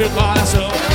meu coração.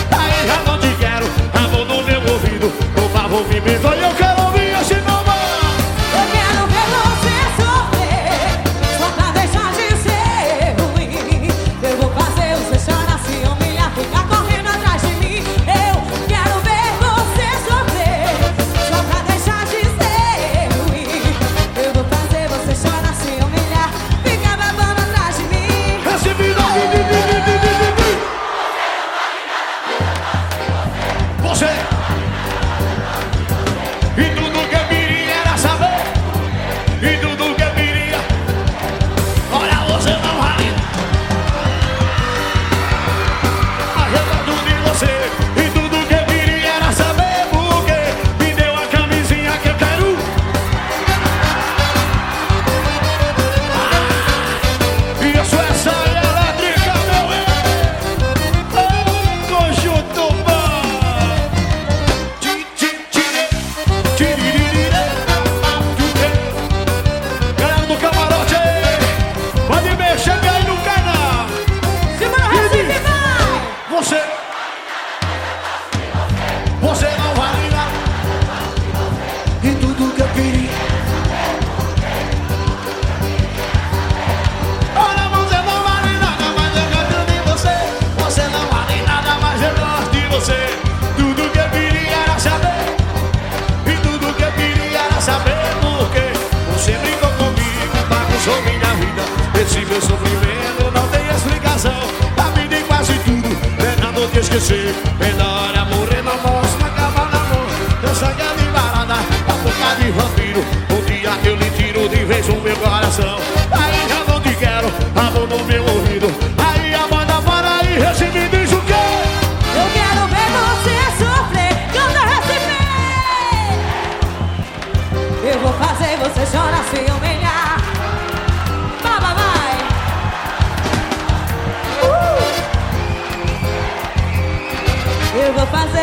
sou minha vida. Esse meu sofrimento não tem explicação. A vida em quase tudo, é nada de esquecer. Melhor morrer na mostra, acabar na mão. Eu sangue é de barada, a boca de vampiro.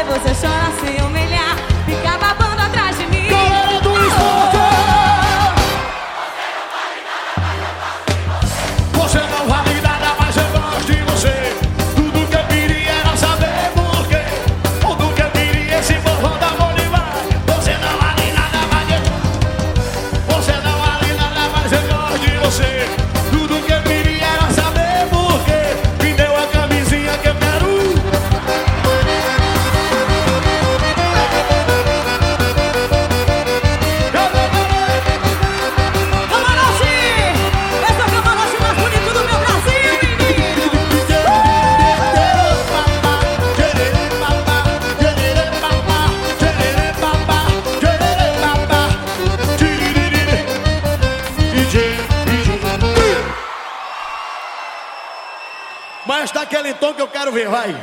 不再说。Mas dá aquele tom que eu quero ver, vai.